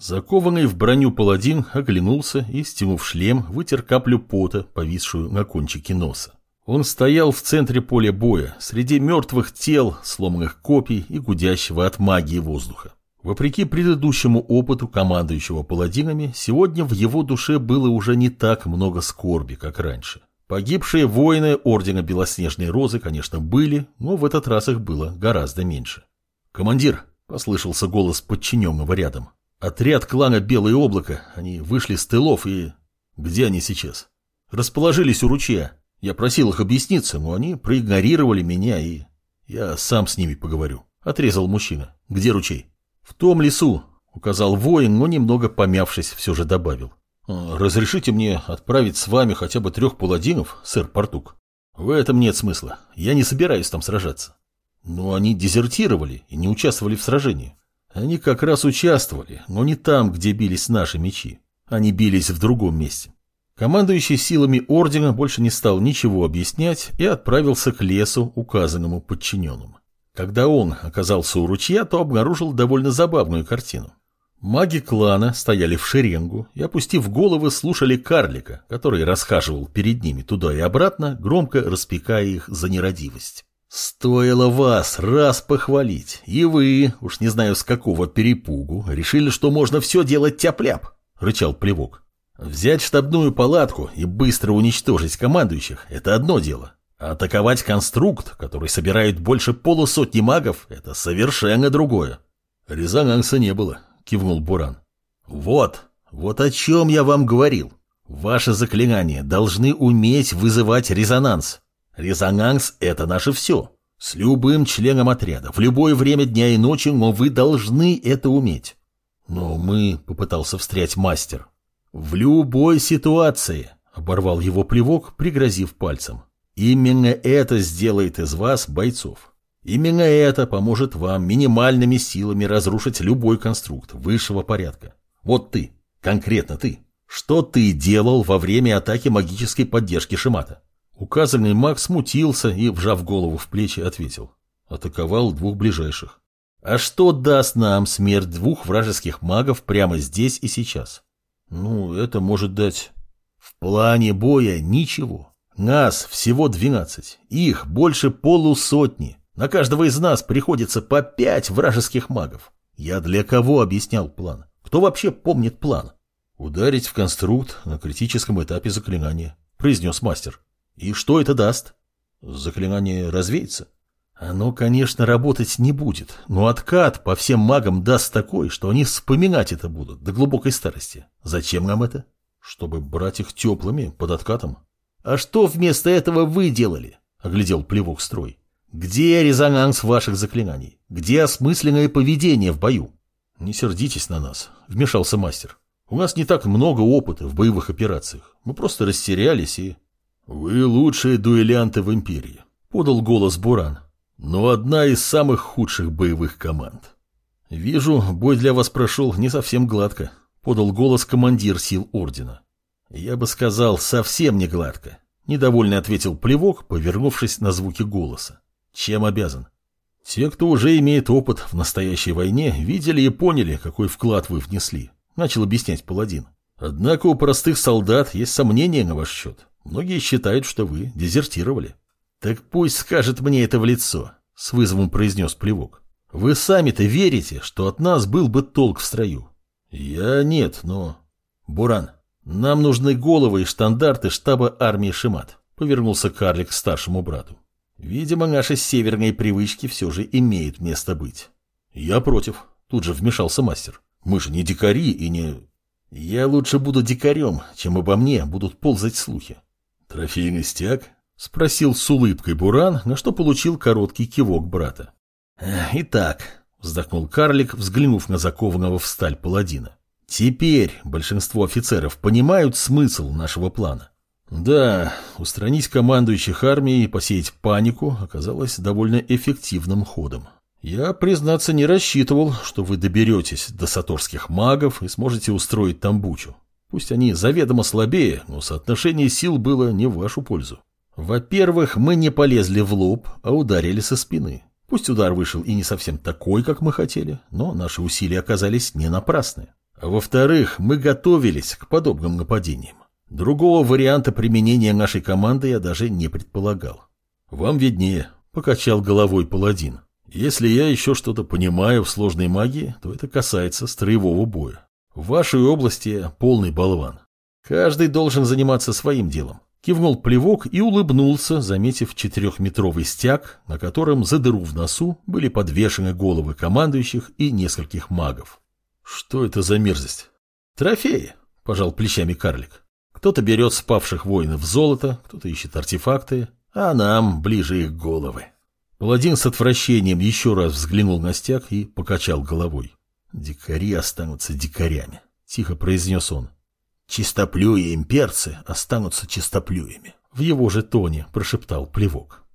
Закованный в броню паладин оглянулся и, стянув шлем, вытер каплю пота, повисшую на кончике носа. Он стоял в центре поля боя, среди мертвых тел, сломанных копий и гудящего от магии воздуха. Вопреки предыдущему опыту командующего паладинами, сегодня в его душе было уже не так много скорби, как раньше. Погибшие воины Ордена Белоснежной Розы, конечно, были, но в этот раз их было гораздо меньше. «Командир!» — послышался голос подчиненного рядом. «Отряд клана Белое Облако. Они вышли с тылов и... Где они сейчас?» «Расположились у ручья. Я просил их объясниться, но они проигнорировали меня и... Я сам с ними поговорю. Отрезал мужчина. Где ручей? В том лесу, указал воин, но немного помявшись, все же добавил. «А, разрешите мне отправить с вами хотя бы трех паладинов, сэр Портук? В этом нет смысла. Я не собираюсь там сражаться. Но они дезертировали и не участвовали в сражении. Они как раз участвовали, но не там, где бились наши мечи. Они бились в другом месте. Командующий силами ордена больше не стал ничего объяснять и отправился к лесу, указанному подчиненным. Когда он оказался у ручья, то обнаружил довольно забавную картину. Маги клана стояли в шеренгу и, опустив головы, слушали карлика, который расхаживал перед ними туда и обратно, громко распекая их за нерадивость. «Стоило вас раз похвалить, и вы, уж не знаю с какого перепугу, решили, что можно все делать тяп-ляп», — рычал плевок. Взять штабную палатку и быстро уничтожить командующих – это одно дело. Атаковать конструкт, который собирает больше полусотни магов – это совершенно другое. Резонанса не было, кивнул Буран. Вот, вот о чем я вам говорил. Ваши заклинания должны уметь вызывать резонанс. Резонанс – это наше все. С любым членом отряда, в любое время дня и ночи, но вы должны это уметь. Но мы, попытался встрять мастер, «В любой ситуации», — оборвал его плевок, пригрозив пальцем. «Именно это сделает из вас бойцов. Именно это поможет вам минимальными силами разрушить любой конструкт высшего порядка. Вот ты, конкретно ты. Что ты делал во время атаки магической поддержки Шимата?» Указанный маг смутился и, вжав голову в плечи, ответил. Атаковал двух ближайших. «А что даст нам смерть двух вражеских магов прямо здесь и сейчас?» Ну, это может дать... В плане боя ничего. Нас всего двенадцать. Их больше полусотни. На каждого из нас приходится по пять вражеских магов. Я для кого объяснял план? Кто вообще помнит план? Ударить в конструкт на критическом этапе заклинания, произнес мастер. И что это даст? Заклинание развеется. Оно, конечно, работать не будет, но откат по всем магам даст такой, что они вспоминать это будут до глубокой старости. Зачем нам это? Чтобы брать их теплыми под откатом. А что вместо этого вы делали? Оглядел плевок строй. Где резонанс ваших заклинаний? Где осмысленное поведение в бою? Не сердитесь на нас, вмешался мастер. У нас не так много опыта в боевых операциях. Мы просто растерялись и... Вы лучшие дуэлянты в империи, подал голос Буран но одна из самых худших боевых команд. «Вижу, бой для вас прошел не совсем гладко», — подал голос командир сил Ордена. «Я бы сказал, совсем не гладко», — недовольно ответил Плевок, повернувшись на звуки голоса. «Чем обязан?» «Те, кто уже имеет опыт в настоящей войне, видели и поняли, какой вклад вы внесли», — начал объяснять Паладин. «Однако у простых солдат есть сомнения на ваш счет. Многие считают, что вы дезертировали». «Так пусть скажет мне это в лицо», — с вызовом произнес плевок. «Вы сами-то верите, что от нас был бы толк в строю?» «Я нет, но...» «Буран, нам нужны головы и штандарты штаба армии Шимат», — повернулся карлик к старшему брату. «Видимо, наши северные привычки все же имеют место быть». «Я против», — тут же вмешался мастер. «Мы же не дикари и не...» «Я лучше буду дикарем, чем обо мне будут ползать слухи». «Трофейный стяг?» — спросил с улыбкой Буран, на что получил короткий кивок брата. «Итак», — вздохнул карлик, взглянув на закованного в сталь паладина. «Теперь большинство офицеров понимают смысл нашего плана». Да, устранить командующих армией и посеять панику оказалось довольно эффективным ходом. Я, признаться, не рассчитывал, что вы доберетесь до саторских магов и сможете устроить там бучу. Пусть они заведомо слабее, но соотношение сил было не в вашу пользу. Во-первых, мы не полезли в лоб, а ударили со спины. Пусть удар вышел и не совсем такой, как мы хотели, но наши усилия оказались не напрасны. Во-вторых, мы готовились к подобным нападениям. Другого варианта применения нашей команды я даже не предполагал. Вам виднее, покачал головой паладин. Если я еще что-то понимаю в сложной магии, то это касается строевого боя. В вашей области полный болван. Каждый должен заниматься своим делом. Кивнул плевок и улыбнулся, заметив четырехметровый стяг, на котором за дыру в носу были подвешены головы командующих и нескольких магов. Что это за мерзость? Трофеи, пожал плечами карлик. Кто-то берет спавших воинов золото, кто-то ищет артефакты, а нам ближе их головы. Паладин с отвращением еще раз взглянул на стяг и покачал головой. «Дикари останутся дикарями», — тихо произнес он. «Чистоплюи имперцы останутся чистоплюями», — в его же тоне прошептал плевок.